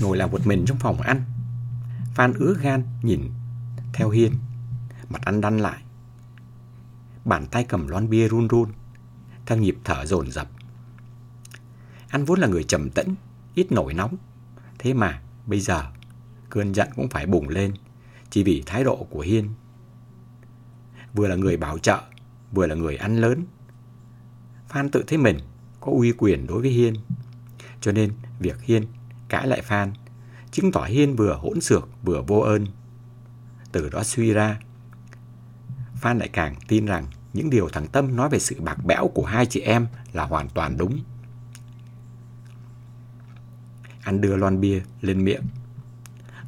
Ngồi làm một mình trong phòng ăn. Phan ứa gan, nhìn theo Hiên. Mặt ăn đăn lại. Bàn tay cầm lon bia run run. Theo nhịp thở dồn dập. Anh vốn là người trầm tĩnh, Ít nổi nóng. Thế mà bây giờ, Cơn giận cũng phải bùng lên, Chỉ vì thái độ của Hiên. Vừa là người bảo trợ, Vừa là người ăn lớn. Phan tự thấy mình có uy quyền đối với Hiên, Cho nên việc Hiên cãi lại Phan Chứng tỏ Hiên vừa hỗn xược vừa vô ơn Từ đó suy ra Phan lại càng tin rằng những điều thằng Tâm nói về sự bạc bẽo của hai chị em là hoàn toàn đúng. Anh đưa lon bia lên miệng,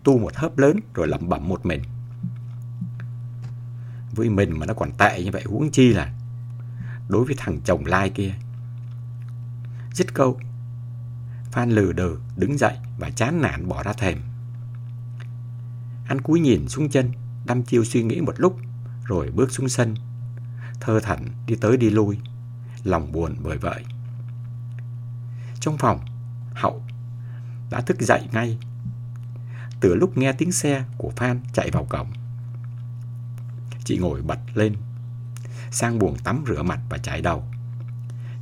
tu một hớp lớn rồi lẩm bẩm một mình. Với mình mà nó còn tệ như vậy huống chi là đối với thằng chồng lai kia. Dứt câu, Phan lừ đừ đứng dậy và chán nản bỏ ra thềm. Anh cúi nhìn xuống chân, đăm chiêu suy nghĩ một lúc rồi bước xuống sân. Thơ thẩn đi tới đi lui, lòng buồn bởi vậy. Trong phòng, Hậu đã thức dậy ngay. Từ lúc nghe tiếng xe của Phan chạy vào cổng. Chị ngồi bật lên, sang buồng tắm rửa mặt và chải đầu.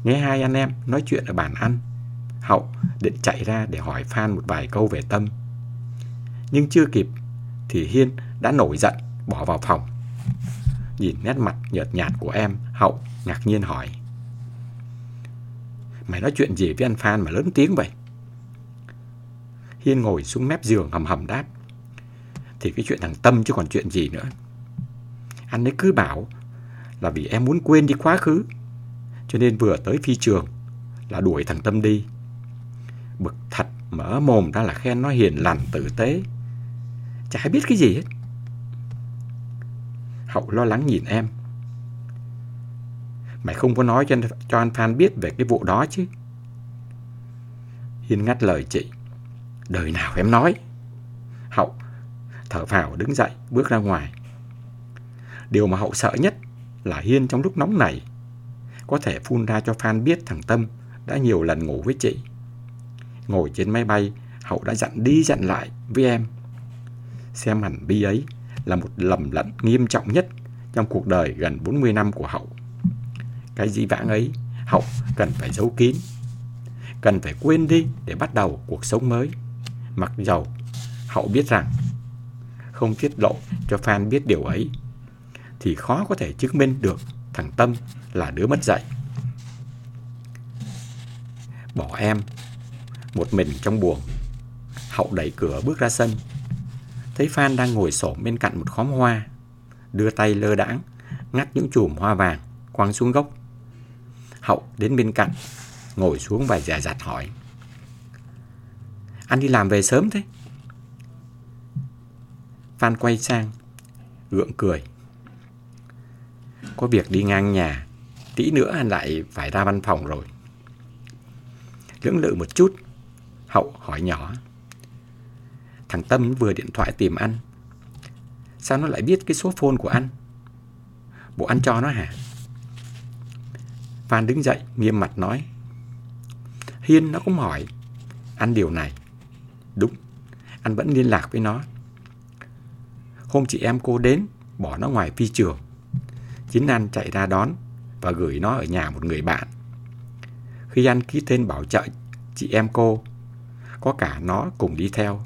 Nghe hai anh em nói chuyện ở bàn ăn, Hậu định chạy ra để hỏi Phan một vài câu về Tâm. Nhưng chưa kịp thì Hiên đã nổi giận, bỏ vào phòng. Nhìn nét mặt nhợt nhạt của em, Hậu ngạc nhiên hỏi, Mày nói chuyện gì với anh Phan mà lớn tiếng vậy Hiên ngồi xuống mép giường hầm hầm đáp, Thì cái chuyện thằng Tâm chứ còn chuyện gì nữa Anh ấy cứ bảo Là vì em muốn quên đi quá khứ, Cho nên vừa tới phi trường Là đuổi thằng Tâm đi Bực thật mở mồm ra là khen nó hiền lành tử tế Chả biết cái gì hết Hậu lo lắng nhìn em. Mày không có nói cho, cho anh Phan biết về cái vụ đó chứ. Hiên ngắt lời chị. Đời nào em nói. Hậu thở phào đứng dậy bước ra ngoài. Điều mà Hậu sợ nhất là Hiên trong lúc nóng này có thể phun ra cho Phan biết thằng Tâm đã nhiều lần ngủ với chị. Ngồi trên máy bay, Hậu đã dặn đi dặn lại với em. Xem hành vi ấy là một lầm lẫn nghiêm trọng nhất trong cuộc đời gần 40 năm của Hậu. Cái dĩ vãng ấy, Hậu cần phải giấu kín, cần phải quên đi để bắt đầu cuộc sống mới. Mặc dầu Hậu biết rằng không tiết lộ cho fan biết điều ấy thì khó có thể chứng minh được thằng Tâm là đứa mất dạy. Bỏ em một mình trong buồng, Hậu đẩy cửa bước ra sân thấy Phan đang ngồi xổm bên cạnh một khóm hoa, đưa tay lơ đãng ngắt những chùm hoa vàng quăng xuống gốc. Hậu đến bên cạnh, ngồi xuống và dè dặt hỏi. Anh đi làm về sớm thế? Phan quay sang, gượng cười. Có việc đi ngang nhà, tí nữa anh lại phải ra văn phòng rồi. Lưỡng lự một chút, Hậu hỏi nhỏ. Thằng Tâm vừa điện thoại tìm anh Sao nó lại biết cái số phone của anh? Bộ anh cho nó hả? Phan đứng dậy, nghiêm mặt nói. Hiên nó cũng hỏi. Anh điều này. Đúng, Anh vẫn liên lạc với nó. Hôm chị em cô đến, Bỏ nó ngoài phi trường. Chính anh chạy ra đón Và gửi nó ở nhà một người bạn. Khi anh ký tên bảo trợ chị em cô có cả nó cùng đi theo.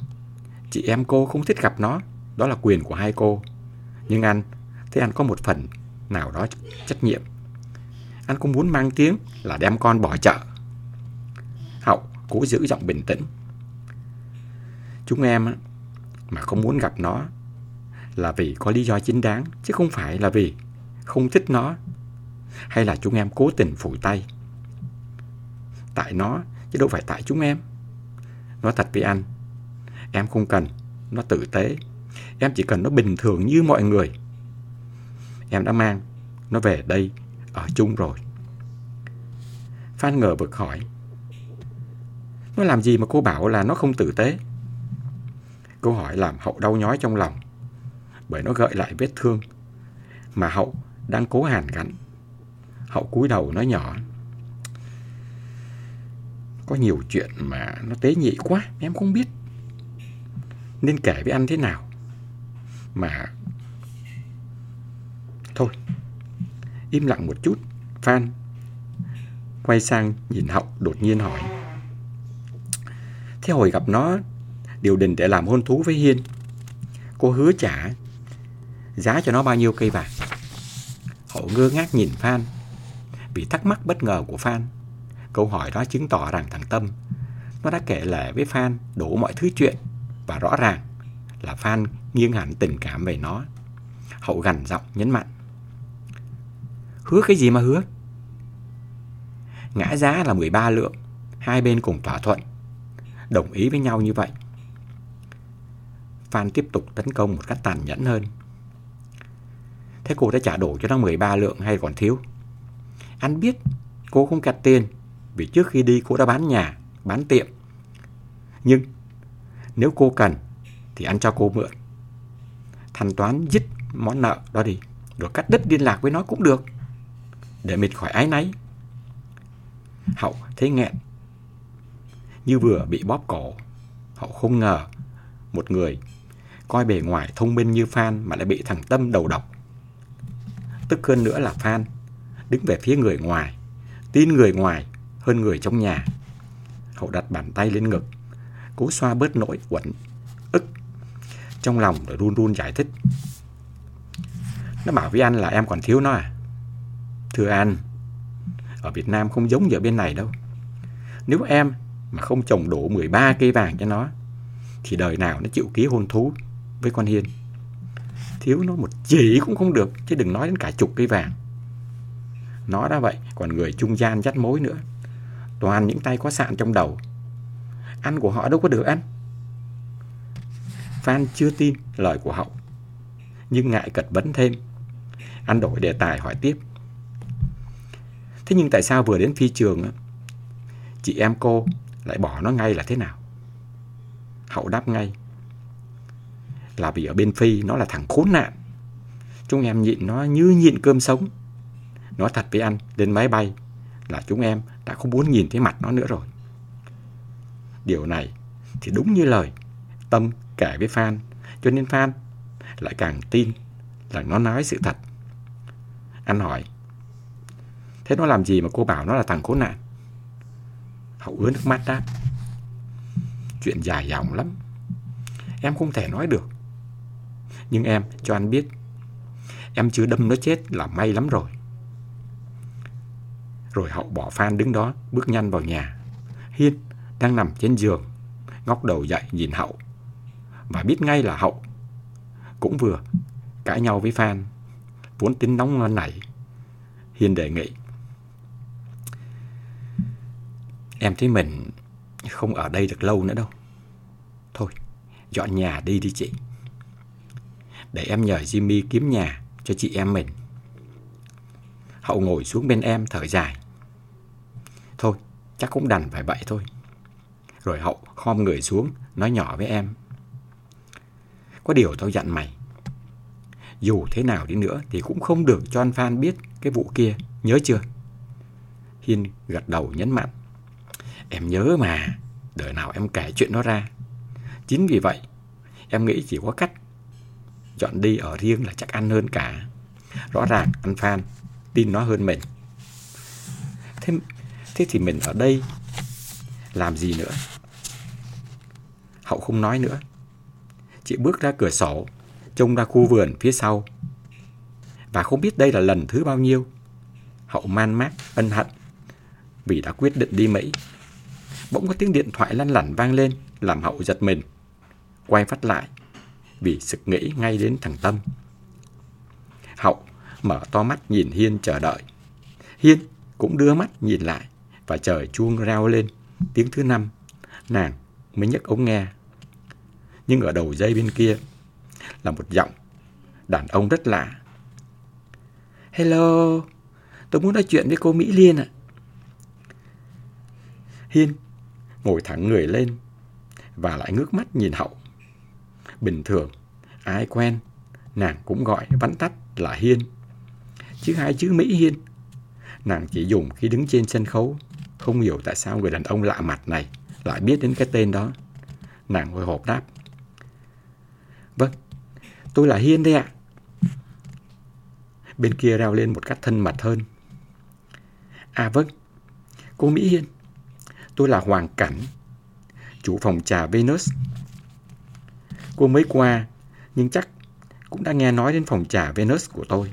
Chị em cô không thích gặp nó. Đó là quyền của hai cô. Nhưng anh thế anh có một phần nào đó trách nhiệm. Anh cũng muốn mang tiếng Là đem con bỏ chợ. Hậu cố giữ giọng bình tĩnh. Chúng em Mà không muốn gặp nó Là vì có lý do chính đáng, Chứ không phải là vì không thích nó, Hay là chúng em cố tình phủi tay. Tại nó, Chứ đâu phải tại chúng em. Nói thật với anh. Em không cần, nó tử tế. Em chỉ cần nó bình thường như mọi người. Em đã mang Nó về đây, Ở chung rồi. Phan ngờ vực hỏi, Nó làm gì mà cô bảo là nó không tử tế? Câu hỏi làm Hậu đau nhói trong lòng, Bởi nó gợi lại vết thương Mà Hậu đang cố hàn gắn. Hậu cúi đầu nói nhỏ có nhiều chuyện mà nó tế nhị quá Em không biết nên kể với anh thế nào. Mà... Thôi, im lặng một chút, Phan. Quay sang nhìn Hậu đột nhiên hỏi. Thế hồi gặp nó, điều đình để làm hôn thú với Hiên. Cô hứa trả giá cho nó bao nhiêu cây vàng. Hậu ngơ ngác nhìn Phan vì thắc mắc bất ngờ của Phan. Câu hỏi đó chứng tỏ rằng thằng Tâm nó đã kể lể với Phan đủ mọi thứ chuyện và rõ ràng là Phan nghiêng hẳn tình cảm về nó. Hậu gằn giọng nhấn mạnh. Hứa cái gì mà hứa? Ngã giá là 13 lượng, hai bên cùng thỏa thuận, đồng ý với nhau như vậy. Phan tiếp tục tấn công một cách tàn nhẫn hơn. Thế cô đã trả đủ cho nó 13 lượng hay còn thiếu? Anh biết cô không kẹt tiền vì trước khi đi cô đã bán nhà, bán tiệm. Nhưng nếu cô cần thì anh cho cô mượn. Thanh toán dứt món nợ đó đi, rồi cắt đứt liên lạc với nó cũng được. Để mệt khỏi ái náy. Hậu thấy nghẹn. Như vừa bị bóp cổ. Hậu không ngờ một người coi bề ngoài thông minh như Phan mà lại bị thằng Tâm đầu độc. Tức hơn nữa là Phan đứng về phía người ngoài, tin người ngoài hơn người trong nhà. Hậu đặt bàn tay lên ngực, cố xoa bớt nỗi quẩn, ức. Trong lòng rồi run run giải thích. Nó bảo với anh là em còn thiếu nó à? Thưa anh, ở Việt Nam không giống như ở bên này đâu. Nếu em mà không trồng đủ 13 cây vàng cho nó, thì đời nào nó chịu ký hôn thú với con Hiên. Thiếu nó một chỉ cũng không được, chứ đừng nói đến cả chục cây vàng. Nó đã vậy, còn người trung gian dắt mối nữa. Toàn những tay có sạn trong đầu. Ăn của họ đâu có được ăn. Phan chưa tin lời của Hậu. Nhưng ngại cật vấn thêm. Anh đổi đề tài hỏi tiếp. Thế nhưng tại sao vừa đến phi trường chị em cô lại bỏ nó ngay là thế nào? Hậu đáp ngay. Là vì ở bên Phi nó là thằng khốn nạn. Chúng em nhịn nó như nhịn cơm sống. nó thật với anh, lên máy bay là chúng em đã không muốn nhìn thấy mặt nó nữa rồi. Điều này thì đúng như lời Tâm kể với Phan, cho nên Phan lại càng tin là nó nói sự thật. Anh hỏi, thế nó làm gì mà cô bảo nó là thằng khốn nạn? Hậu ứa nước mắt đáp, chuyện dài dòng lắm. Em không thể nói được. Nhưng em cho anh biết, em chưa đâm nó chết là may lắm rồi. Rồi Hậu bỏ Phan đứng đó, bước nhanh vào nhà. Hiên đang nằm trên giường, ngóc đầu dậy nhìn Hậu. Và biết ngay là Hậu cũng vừa cãi nhau với Phan, vốn tính nóng nảy. Hiên đề nghị. Em thấy mình không ở đây được lâu nữa đâu. Thôi, dọn nhà đi đi chị. Để em nhờ Jimmy kiếm nhà cho chị em mình. Hậu ngồi xuống bên em thở dài. Chắc cũng đành phải vậy thôi. Rồi Hậu khom người xuống, nói nhỏ với em. Có điều tao dặn mày. Dù thế nào đi nữa thì cũng không được cho anh Phan biết cái vụ kia, nhớ chưa? Hiên gật đầu nhấn mạnh. Em nhớ mà, đời nào em kể chuyện đó ra. Chính vì vậy, em nghĩ chỉ có cách chọn đi ở riêng là chắc ăn hơn cả. Rõ ràng anh Phan tin nó hơn mình. Thế, thế thì mình ở đây làm gì nữa? Hậu không nói nữa. Chị bước ra cửa sổ, trông ra khu vườn phía sau. Và không biết đây là lần thứ bao nhiêu. Hậu man mác, ân hận vì đã quyết định đi Mỹ. Bỗng có tiếng điện thoại lăn lẳn vang lên, làm Hậu giật mình. Quay phát lại, vì sực nghĩ ngay đến thằng Tâm. Hậu mở to mắt nhìn Hiên chờ đợi. Hiên cũng đưa mắt nhìn lại và trời chuông reo lên tiếng thứ năm. Nàng mới nhấc ống nghe. Nhưng ở đầu dây bên kia là một giọng đàn ông rất lạ. Hello, tôi muốn nói chuyện với cô Mỹ Liên ạ. Hiên ngồi thẳng người lên và lại ngước mắt nhìn Hậu. Bình thường, ai quen, nàng cũng gọi vắn tắt là Hiên chứ hai chữ Mỹ Hiên. Nàng chỉ dùng khi đứng trên sân khấu, không hiểu tại sao người đàn ông lạ mặt này lại biết đến cái tên đó. Nàng hồi hộp đáp. Vâng, tôi là Hiên đây ạ. Bên kia reo lên một cách thân mật hơn. À vâng, cô Mỹ Hiên, tôi là Hoàng Cảnh, chủ phòng trà Venus. Cô mới qua, nhưng chắc cũng đã nghe nói đến phòng trà Venus của tôi.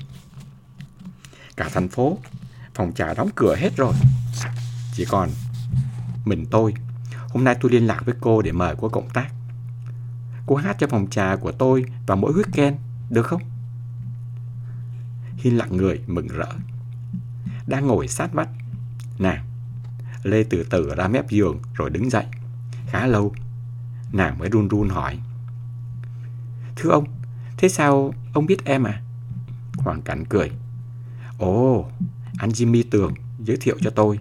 Cả thành phố, phòng trà đóng cửa hết rồi. Chỉ còn mình tôi. Hôm nay tôi liên lạc với cô để mời cô cộng tác. Cô hát cho phòng trà của tôi vào mỗi weekend, được không? Hiên lặng người mừng rỡ. Đang ngồi sát vách. Nàng, Lê từ từ ra mép giường rồi đứng dậy. Khá lâu, nàng mới run run hỏi. Thưa ông, thế sao ông biết em à? Hoàng Cảnh cười. Ồ, anh Jimmy Tường giới thiệu cho tôi.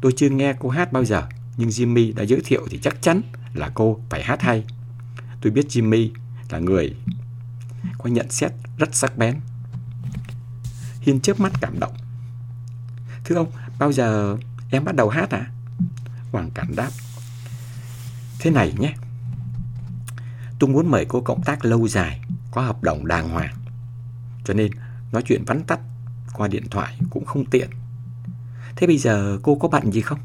Tôi chưa nghe cô hát bao giờ, nhưng Jimmy đã giới thiệu thì chắc chắn là cô phải hát hay. Tôi biết Jimmy là người có nhận xét rất sắc bén. Hiên chớp mắt cảm động. Thưa ông, bao giờ em bắt đầu hát à? Hoàng Cảnh đáp. Thế này nhé. Tôi muốn mời cô cộng tác lâu dài, có hợp đồng đàng hoàng. Cho nên nói chuyện vắn tắt qua điện thoại cũng không tiện. Thế bây giờ cô có bận gì không?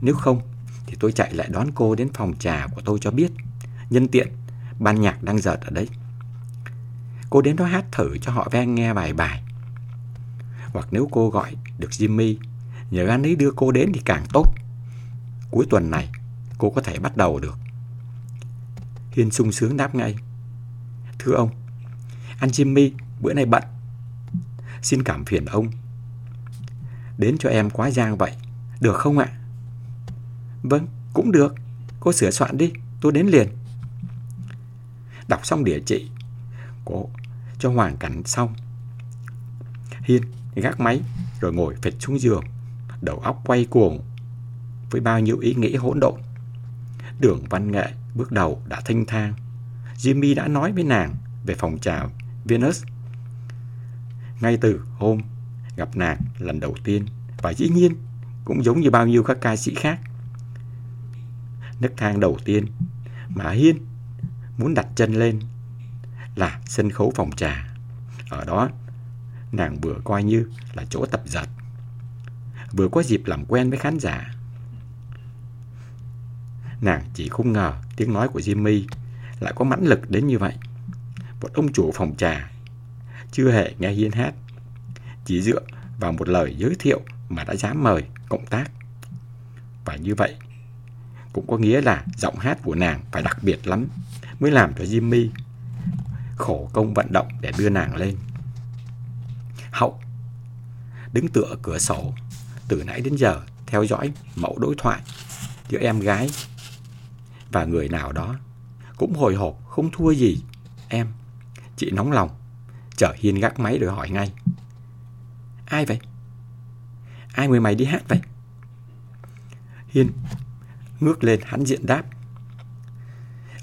Nếu không thì tôi chạy lại đón cô đến phòng trà của tôi cho biết. Nhân tiện, ban nhạc đang dợt ở đấy. Cô đến đó hát thử cho họ ven nghe vài bài. Hoặc nếu cô gọi được Jimmy, nhờ anh ấy đưa cô đến thì càng tốt. Cuối tuần này, cô có thể bắt đầu được. Hiên sung sướng đáp ngay. Thưa ông, anh Jimmy bữa nay bận. Xin cảm phiền ông. Đến cho em quá giang vậy, được không ạ? Vâng, cũng được. Cô sửa soạn đi, tôi đến liền. Đọc xong địa chỉ của cho Hoàng Cảnh xong. Hiên gác máy rồi ngồi phịch xuống giường, đầu óc quay cuồng với bao nhiêu ý nghĩ hỗn độn. Đường văn nghệ bước đầu đã thanh thang. Jimmy đã nói với nàng về phòng trà Venus. Ngay từ hôm gặp nàng lần đầu tiên và dĩ nhiên cũng giống như bao nhiêu các ca sĩ khác. Nấc thang đầu tiên mà Hiên muốn đặt chân lên là sân khấu phòng trà. Ở đó, nàng vừa coi như là chỗ tập giật, vừa có dịp làm quen với khán giả. Nàng chỉ không ngờ tiếng nói của Jimmy lại có mãnh lực đến như vậy. Một ông chủ phòng trà chưa hề nghe Hiên hát, chỉ dựa vào một lời giới thiệu mà đã dám mời cộng tác. Và như vậy, cũng có nghĩa là giọng hát của nàng phải đặc biệt lắm mới làm cho Jimmy khổ công vận động để đưa nàng lên. Hậu, đứng tựa cửa sổ, từ nãy đến giờ theo dõi mẫu đối thoại giữa em gái và người nào đó, cũng hồi hộp không thua gì em chị nóng lòng chờ hiên gác máy rồi hỏi ngay ai vậy? Ai mời mày đi hát vậy? Hiên ngước lên hắn diện đáp.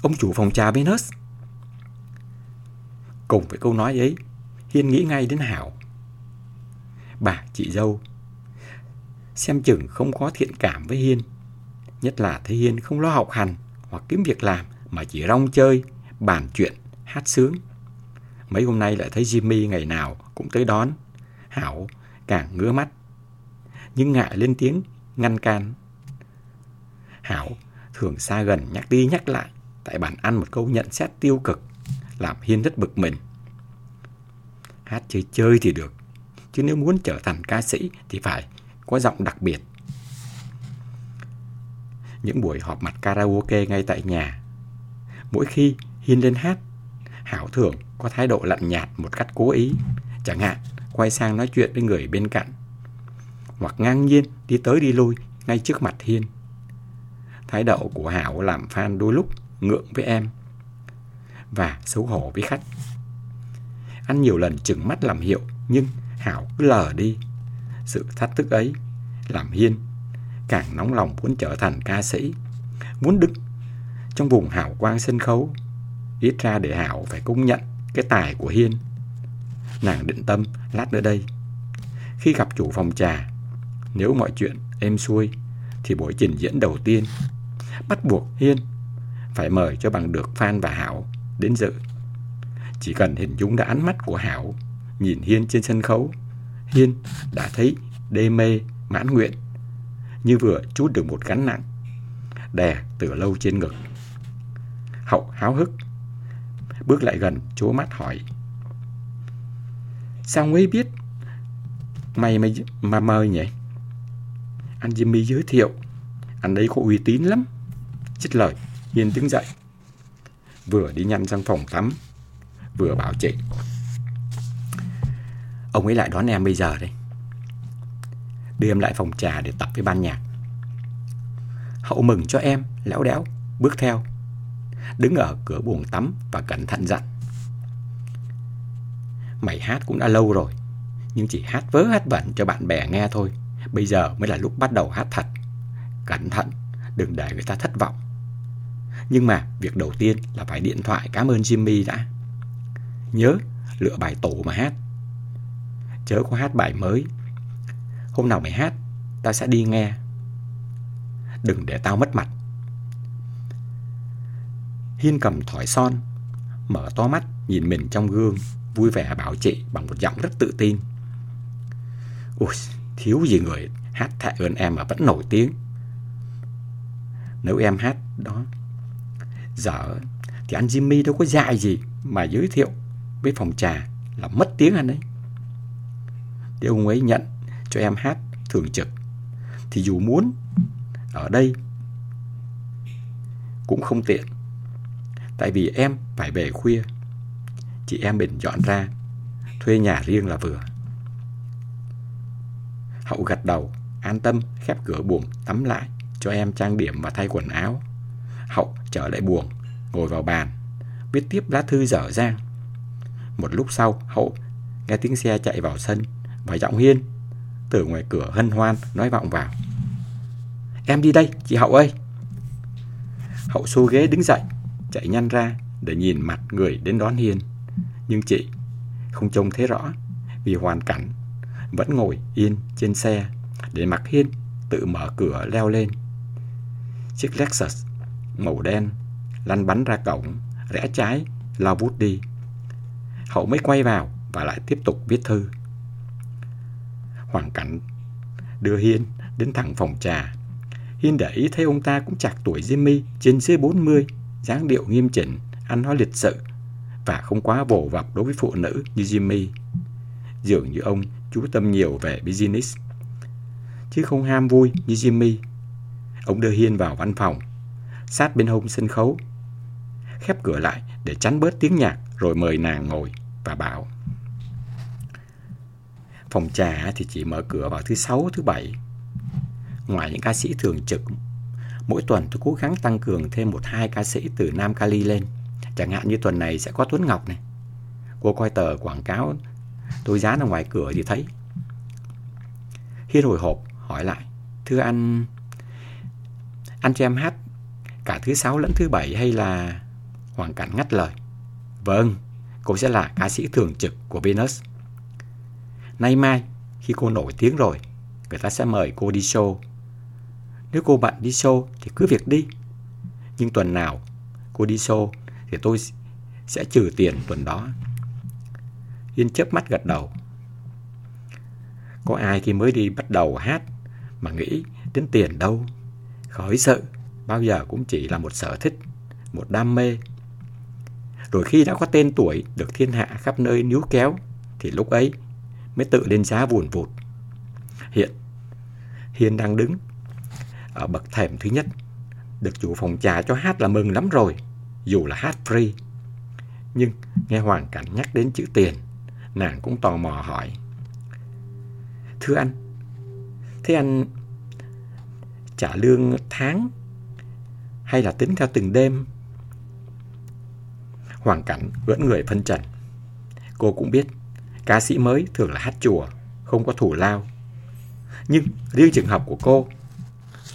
Ông chủ phòng trà Venus cùng với câu nói ấy hiên nghĩ ngay đến hảo. Bà chị dâu xem chừng không có thiện cảm với hiên. Nhất là thấy hiên không lo học hành hoặc kiếm việc làm mà chỉ rong chơi, bàn chuyện, hát sướng. Mấy hôm nay lại thấy Jimmy ngày nào cũng tới đón. Hảo càng ngứa mắt. Nhưng ngại lên tiếng ngăn can. Hảo thường xa gần nhắc đi nhắc lại tại bàn ăn một câu nhận xét tiêu cực làm Hiên rất bực mình. Hát chơi chơi thì được, chứ nếu muốn trở thành ca sĩ thì phải có giọng đặc biệt những buổi họp mặt karaoke ngay tại nhà. Mỗi khi Hiên lên hát, Hảo thường có thái độ lạnh nhạt một cách cố ý, chẳng hạn quay sang nói chuyện với người bên cạnh, hoặc ngang nhiên đi tới đi lui ngay trước mặt Hiên. Thái độ của Hảo làm fan đôi lúc ngượng với em và xấu hổ với khách. Anh nhiều lần chừng mắt làm hiệu nhưng Hảo cứ lờ đi. Sự thách thức ấy làm Hiên càng nóng lòng muốn trở thành ca sĩ, muốn đứng trong vùng hào quang sân khấu. Ít ra để Hảo phải công nhận cái tài của Hiên. Nàng định tâm lát nữa đây. Khi gặp chủ phòng trà, nếu mọi chuyện êm xuôi, thì buổi trình diễn đầu tiên bắt buộc Hiên phải mời cho bằng được Phan và Hảo đến dự. Chỉ cần hình dung đã ánh mắt của Hảo nhìn Hiên trên sân khấu, Hiên đã thấy đê mê, mãn nguyện, như vừa chút được một gánh nặng, đè từ lâu trên ngực. Hậu háo hức, bước lại gần chố mắt hỏi. Sao ngươi biết mày mà, mà mời nhỉ? Anh Jimmy giới thiệu, anh ấy có uy tín lắm. Chích lời, Hiên đứng dậy. Vừa đi nhanh sang phòng tắm, vừa bảo chị. Ông ấy lại đón em bây giờ đây. Đưa em lại phòng trà để tập với ban nhạc. Hậu mừng cho em, lão đéo, bước theo. Đứng ở cửa buồng tắm và cẩn thận dặn. Mày hát cũng đã lâu rồi, nhưng chỉ hát vớ hát vẩn cho bạn bè nghe thôi. Bây giờ mới là lúc bắt đầu hát thật. Cẩn thận, đừng để người ta thất vọng. Nhưng mà việc đầu tiên là phải điện thoại cảm ơn Jimmy đã. Nhớ lựa bài tổ mà hát. Chớ có hát bài mới. Hôm nào mày hát, tao sẽ đi nghe. Đừng để tao mất mặt. Hiên cầm thỏi son, mở to mắt nhìn mình trong gương, vui vẻ bảo chị bằng một giọng rất tự tin. Ui, thiếu gì người hát thẹn ơn em mà vẫn nổi tiếng. Nếu em hát đó, dở thì anh Jimmy đâu có dạy gì mà giới thiệu với phòng trà là mất tiếng anh ấy. Để ông ấy nhận cho em hát thường trực thì dù muốn ở đây cũng không tiện. Tại vì em phải về khuya. Chị em mình dọn ra thuê nhà riêng là vừa. Hậu gật đầu, an tâm khép cửa buồng tắm lại cho em trang điểm và thay quần áo. Hậu trở lại buồng, ngồi vào bàn, viết tiếp lá thư dở dang. Một lúc sau, Hậu nghe tiếng xe chạy vào sân và giọng Hiên từ ngoài cửa hân hoan nói vọng vào. Em đi đây, chị Hậu ơi. Hậu xô ghế đứng dậy, chạy nhanh ra để nhìn mặt người đến đón Hiên. Nhưng chị không trông thấy rõ vì hoàn cảnh vẫn ngồi yên trên xe để mặc Hiên tự mở cửa leo lên. Chiếc Lexus màu đen lăn bắn ra cổng, rẽ trái, lao vút đi. Hậu mới quay vào và lại tiếp tục viết thư. Hoàn cảnh đưa Hiên đến thẳng phòng trà. Hiên để ý thấy ông ta cũng chạc tuổi Jimmy trên dưới 40, dáng điệu nghiêm chỉnh, ăn nói lịch sự và không quá vồ vập đối với phụ nữ như Jimmy. Dường như ông chú tâm nhiều về business, chứ không ham vui như Jimmy. Ông đưa Hiên vào văn phòng, sát bên hông sân khấu, khép cửa lại để tránh bớt tiếng nhạc rồi mời nàng ngồi và bảo. Phòng trà thì chỉ mở cửa vào thứ sáu, thứ bảy. Ngoài những ca sĩ thường trực, mỗi tuần tôi cố gắng tăng cường thêm một hai ca sĩ từ Nam Cali lên. Chẳng hạn như tuần này sẽ có Tuấn Ngọc này. Cô coi tờ quảng cáo tôi dán ở ngoài cửa thì thấy. Hiên hồi hộp hỏi lại, thưa anh, anh cho em hát cả thứ sáu lẫn thứ bảy hay là... Hoàng Cảnh ngắt lời. Vâng, cô sẽ là ca sĩ thường trực của Venus. Nay mai, khi cô nổi tiếng rồi, người ta sẽ mời cô đi show. Nếu cô bận đi show thì cứ việc đi. Nhưng tuần nào cô đi show thì tôi sẽ trừ tiền tuần đó. Yên chớp mắt gật đầu. Có ai khi mới đi bắt đầu hát mà nghĩ đến tiền đâu. Khỏi sợ, bao giờ cũng chỉ là một sở thích, một đam mê. Rồi khi đã có tên tuổi được thiên hạ khắp nơi níu kéo thì lúc ấy mới tự lên giá vùn vụt. Hiện, Hiên đang đứng ở bậc thềm thứ nhất. Được chủ phòng trà cho hát là mừng lắm rồi, dù là hát free. Nhưng nghe Hoàng Cảnh nhắc đến chữ tiền, nàng cũng tò mò hỏi. Thưa anh, thế anh trả lương tháng hay là tính theo từng đêm? Hoàng Cảnh vẫn người phân trần. Cô cũng biết Ca sĩ mới thường là hát chùa, không có thủ lao. Nhưng riêng trường hợp của cô,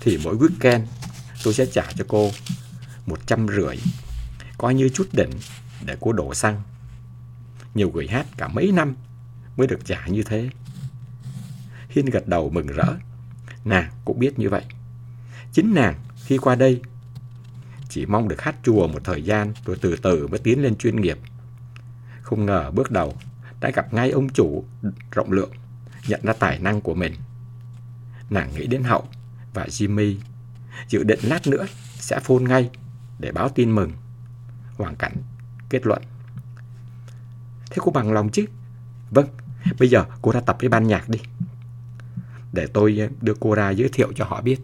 thì mỗi weekend tôi sẽ trả cho cô một trăm rưỡi, coi như chút đỉnh để cô đổ xăng. Nhiều người hát cả mấy năm mới được trả như thế. Hiên gật đầu mừng rỡ. Nàng cũng biết như vậy. Chính nàng khi qua đây chỉ mong được hát chùa một thời gian rồi từ từ mới tiến lên chuyên nghiệp. Không ngờ bước đầu đã gặp ngay ông chủ rộng lượng, nhận ra tài năng của mình. Nàng nghĩ đến Hậu và Jimmy, dự định lát nữa sẽ phone ngay để báo tin mừng. Hoàng Cảnh kết luận. Thế cô bằng lòng chứ? Vâng, bây giờ cô ra tập với ban nhạc đi. Để tôi ờ, đưa cô ra giới thiệu cho họ biết.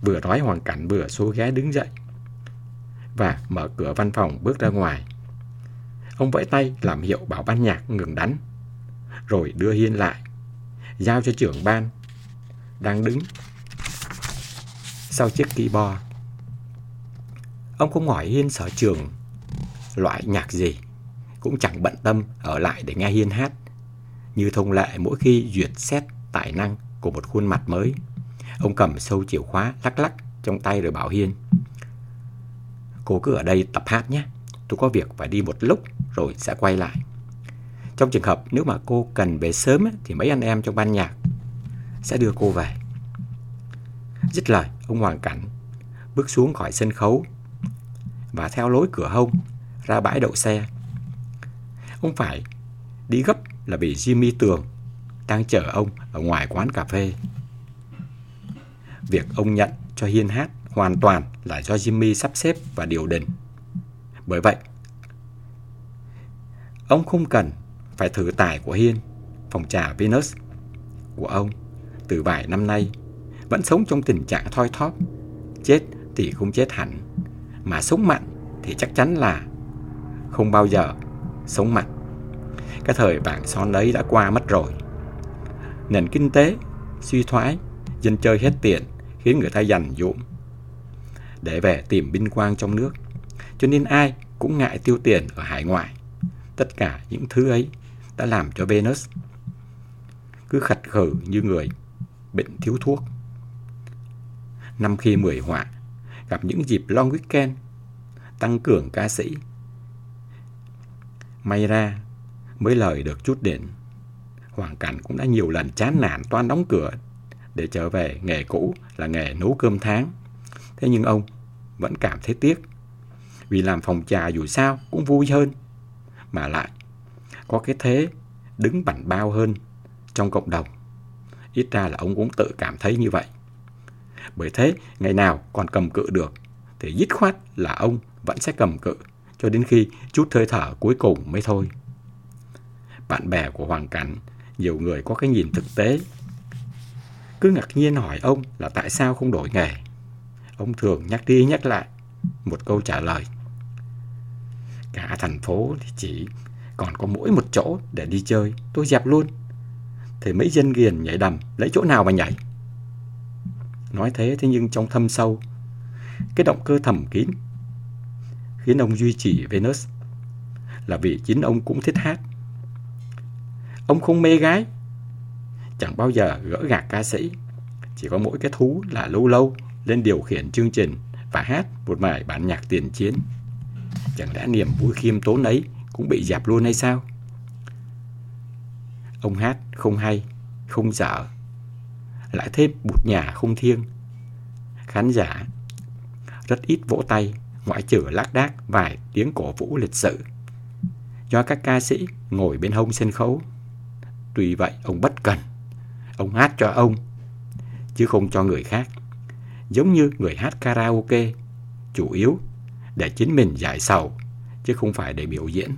Vừa nói Hoàng Cảnh vừa số ghé đứng dậy và mở cửa văn phòng bước ra ngoài. Ông vẫy tay làm hiệu bảo ban nhạc ngừng đánh, rồi đưa Hiên lại, giao cho trưởng ban đang đứng sau chiếc keyboard. Ông không hỏi Hiên sở trường loại nhạc gì, cũng chẳng bận tâm ở lại để nghe Hiên hát. Như thông lệ mỗi khi duyệt xét tài năng của một khuôn mặt mới, ông cầm sâu chìa khóa lắc lắc trong tay rồi bảo Hiên. Cô cứ ở đây tập hát nhé, tôi có việc phải đi một lúc rồi sẽ quay lại. Trong trường hợp nếu mà cô cần về sớm thì mấy anh em trong ban nhạc sẽ đưa cô về. Dứt lời, ông Hoàng Cảnh bước xuống khỏi sân khấu và theo lối cửa hông ra bãi đậu xe. Ông phải đi gấp là bị Jimmy Tường đang chờ ông ở ngoài quán cà phê. Việc ông nhận cho Hiên hát hoàn toàn là do Jimmy sắp xếp và điều đình. Bởi vậy, ông không cần phải thử tài của Hiên, phòng trà Venus của ông từ vài năm nay vẫn sống trong tình trạng thoi thóp. Chết thì không chết hẳn, mà sống mặn thì chắc chắn là không bao giờ sống mặt. Cái thời vàng son đấy đã qua mất rồi. Nền kinh tế suy thoái, dân chơi hết tiền khiến người ta dành dụm để về tìm binh quang trong nước. Cho nên ai cũng ngại tiêu tiền ở hải ngoại. Tất cả những thứ ấy đã làm cho Venus cứ khật khử như người bệnh thiếu thuốc. Năm khi mười họa, gặp những dịp long weekend, tăng cường ca sĩ. May ra, mới lời được chút đỉnh. Hoàng Cảnh cũng đã nhiều lần chán nản toan đóng cửa để trở về nghề cũ là nghề nấu cơm tháng. Thế nhưng ông vẫn cảm thấy tiếc. Vì làm phòng trà dù sao cũng vui hơn. Mà lại có cái thế đứng bảnh bao hơn trong cộng đồng. Ít ra là ông cũng tự cảm thấy như vậy. Bởi thế, ngày nào còn cầm cự được, thì dứt khoát là ông vẫn sẽ cầm cự, cho đến khi chút hơi thở cuối cùng mới thôi. Bạn bè của Hoàng Cảnh, nhiều người có cái nhìn thực tế. Cứ ngạc nhiên hỏi ông là tại sao không đổi nghề. Ông thường nhắc đi nhắc lại một câu trả lời. Cả thành phố thì chỉ còn có mỗi một chỗ để đi chơi, tôi dẹp luôn. Thì mấy dân ghiền nhảy đầm, lấy chỗ nào mà nhảy? Nói thế thế nhưng trong thâm sâu, cái động cơ thầm kín khiến ông duy trì Venus là vì chính ông cũng thích hát. Ông không mê gái, chẳng bao giờ gỡ gạt ca sĩ, chỉ có mỗi cái thú là lâu lâu lên điều khiển chương trình và hát một bài bản nhạc tiền chiến. Chẳng lẽ niềm vui khiêm tốn ấy cũng bị dẹp luôn hay sao? Ông hát không hay, không dở, lại thêm bụt nhà không thiêng. Khán giả rất ít vỗ tay, ngoại trừ lác đác vài tiếng cổ vũ lịch sự. Do các ca sĩ ngồi bên hông sân khấu. Tuy vậy, ông bất cần. Ông hát cho ông, chứ không cho người khác. Giống như người hát karaoke, chủ yếu để chính mình giải sầu, chứ không phải để biểu diễn.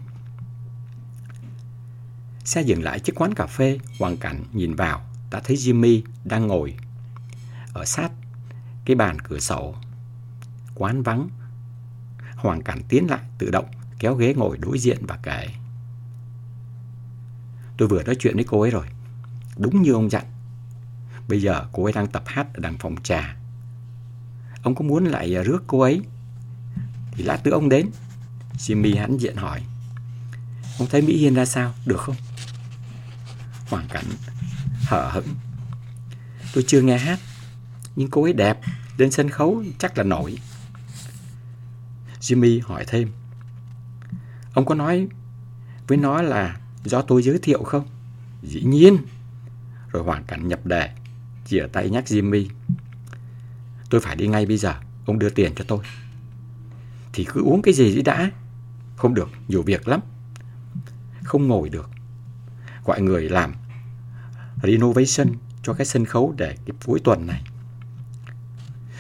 Xe dừng lại trước quán cà phê, hoàn cảnh nhìn vào, đã thấy Jimmy đang ngồi ở sát cái bàn cửa sổ. Quán vắng. Hoàng cảnh tiến lại tự động kéo ghế ngồi đối diện và kể. Tôi vừa nói chuyện với cô ấy rồi. Đúng như ông dặn. Bây giờ cô ấy đang tập hát ở đằng phòng trà. Ông có muốn lại rước cô ấy thì lát nữa ông đến. Jimmy hãnh diện hỏi. Ông thấy Mỹ Hiên ra sao? Được không? Hoàng cảnh hở hững. Tôi chưa nghe hát, nhưng cô ấy đẹp, lên sân khấu chắc là nổi. Jimmy hỏi thêm. Ông có nói với nó là do tôi giới thiệu không? Dĩ nhiên. Rồi Hoàng Cảnh nhập đề, chìa tay nhắc Jimmy. Tôi phải đi ngay bây giờ, ông đưa tiền cho tôi. Thì cứ uống cái gì đi đã. Không được, nhiều việc lắm. Không ngồi được. Gọi người làm renovation cho cái sân khấu để kịp cuối tuần này.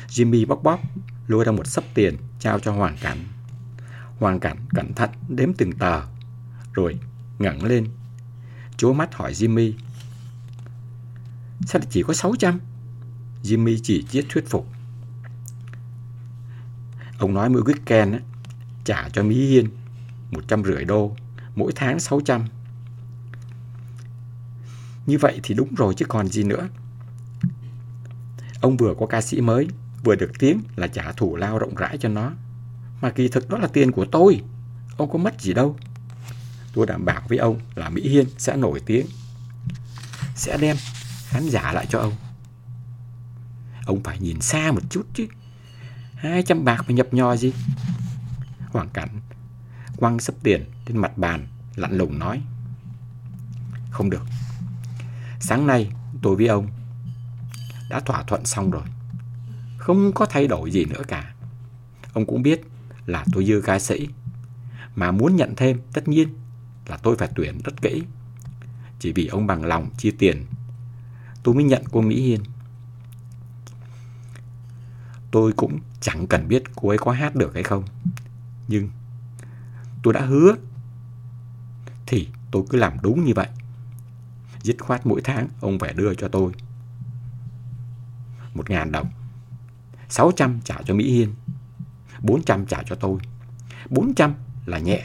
Jimmy bóc bóp lôi ra một sấp tiền trao cho Hoàng Cảnh. Hoàng Cảnh cẩn thận đếm từng tờ, rồi ngẩng lên, chố mắt hỏi Jimmy. Sao chỉ có 600? Jimmy chỉ chiết thuyết phục. Ông nói mỗi weekend á, trả cho Mỹ Hiên một trăm rưỡi đô, mỗi tháng 600. Như vậy thì đúng rồi chứ còn gì nữa. Ông vừa có ca sĩ mới, vừa được tiếng là trả thủ lao rộng rãi cho nó. Mà kỳ thực đó là tiền của tôi. Ông có mất gì đâu. Tôi đảm bảo với ông là Mỹ Hiên sẽ nổi tiếng. Sẽ đem khán giả lại cho ông. Ông phải nhìn xa một chút chứ. Hai trăm bạc mà nhập nho gì. Hoàng Cảnh quăng sấp tiền trên mặt bàn, lạnh lùng nói. Không được. Sáng nay tôi với ông đã thỏa thuận xong rồi. Không có thay đổi gì nữa cả. Ông cũng biết là tôi dư ca sĩ. Mà muốn nhận thêm tất nhiên là tôi phải tuyển rất kỹ. Chỉ vì ông bằng lòng chia tiền, tôi mới nhận cô Mỹ Hiên. Tôi cũng chẳng cần biết cô ấy có hát được hay không. Nhưng tôi đã hứa thì tôi cứ làm đúng như vậy. Dứt khoát mỗi tháng ông phải đưa cho tôi một ngàn đồng. 600 trả cho Mỹ Hiên. 400 trả cho tôi. 400 là nhẹ.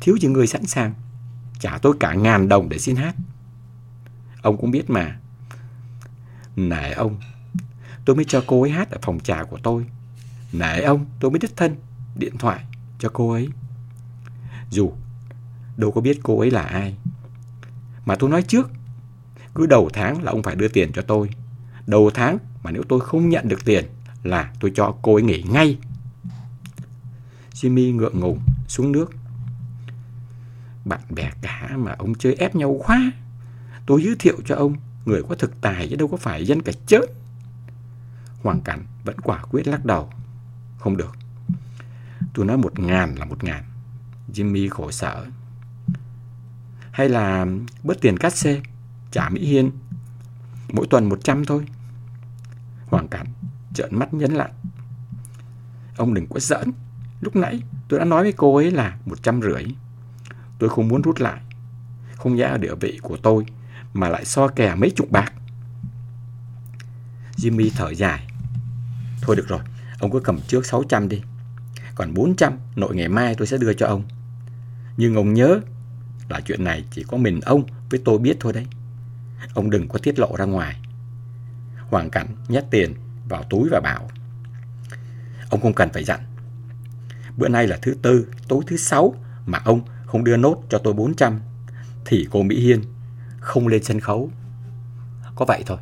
Thiếu chỉ người sẵn sàng trả tôi cả ngàn đồng để xin hát. Ông cũng biết mà. Nể ông, tôi mới cho cô ấy hát ở phòng trà của tôi. Nể ông, tôi mới đích thân điện thoại cho cô ấy. Dù đâu có biết cô ấy là ai. Mà tôi nói trước, cứ đầu tháng là ông phải đưa tiền cho tôi. Đầu tháng mà nếu tôi không nhận được tiền là tôi cho cô ấy nghỉ ngay. Jimmy ngượng ngùng xuống nước. Bạn bè cả mà ông chơi ép nhau quá. Tôi giới thiệu cho ông người có thực tài chứ đâu có phải dân cả chết. Hoàng Cảnh vẫn quả quyết lắc đầu. Không được. Tôi nói một ngàn là một ngàn. Jimmy khổ sở. Hay là bớt tiền cát xê, trả Mỹ Hiên. Mỗi tuần một trăm thôi. Hoàng Cảnh trợn mắt nhấn lại. Ông đừng có giỡn. Lúc nãy tôi đã nói với cô ấy là một trăm rưỡi. Tôi không muốn rút lại. Không giá ở địa vị của tôi mà lại so kè mấy chục bạc. Jimmy thở dài. Thôi được rồi, ông cứ cầm trước 600 đi. Còn 400 nội ngày mai tôi sẽ đưa cho ông. Nhưng ông nhớ là chuyện này chỉ có mình ông với tôi biết thôi đấy. Ông đừng có tiết lộ ra ngoài. Hoàng Cảnh nhét tiền vào túi và bảo. Ông không cần phải dặn. Bữa nay là thứ tư, tối thứ sáu mà ông không đưa nốt cho tôi 400 thì cô Mỹ Hiên không lên sân khấu. Có vậy thôi.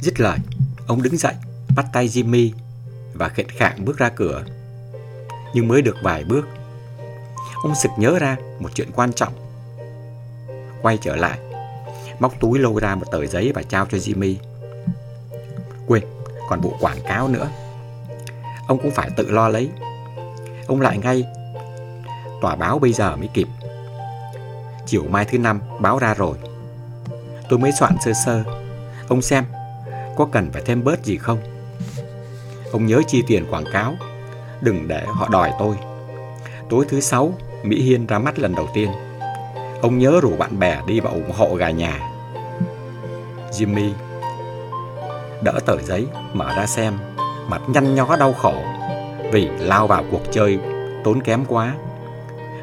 Dứt lời, ông đứng dậy, bắt tay Jimmy và khệnh khạng bước ra cửa. Nhưng mới được vài bước, ông sực nhớ ra một chuyện quan trọng. Quay trở lại, móc túi lôi ra một tờ giấy và trao cho Jimmy. Quên, còn bộ quảng cáo nữa. Ông cũng phải tự lo lấy. Ông lại ngay, tòa báo bây giờ mới kịp. Chiều mai thứ năm báo ra rồi Tôi mới soạn sơ sơ Ông xem Có cần phải thêm bớt gì không Ông nhớ chi tiền quảng cáo Đừng để họ đòi tôi Tối thứ sáu Mỹ Hiên ra mắt lần đầu tiên Ông nhớ rủ bạn bè đi và ủng hộ gà nhà Jimmy Đỡ tờ giấy Mở ra xem Mặt nhăn nhó đau khổ Vì lao vào cuộc chơi Tốn kém quá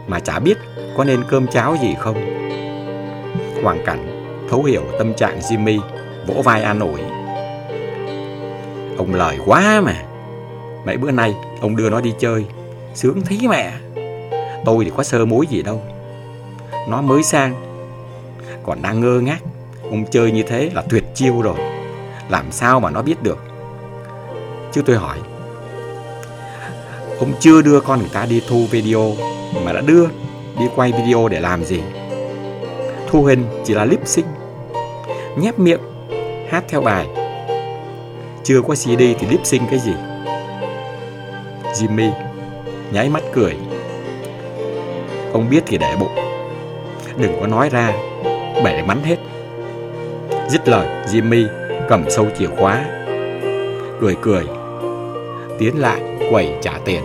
Mà chả biết có nên cơm cháo gì không? Hoàng Cảnh thấu hiểu tâm trạng Jimmy, vỗ vai an ủi. Ông lời quá mà. Mấy bữa nay ông đưa nó đi chơi, sướng thí mẹ. Tôi thì có sơ mối gì đâu. Nó mới sang, còn đang ngơ ngác. Ông chơi như thế là tuyệt chiêu rồi. Làm sao mà nó biết được? Chứ tôi hỏi, ông chưa đưa con người ta đi thu video mà đã đưa đi quay video để làm gì thu hình chỉ là lip sync nhép miệng hát theo bài Chưa có CD thì lip sync cái gì Jimmy nháy mắt cười Ông biết thì để bụng Đừng có nói ra. Bẻ mắn hết. Dứt lời, Jimmy cầm sâu chìa khóa, Cười cười, Tiến lại quầy trả tiền.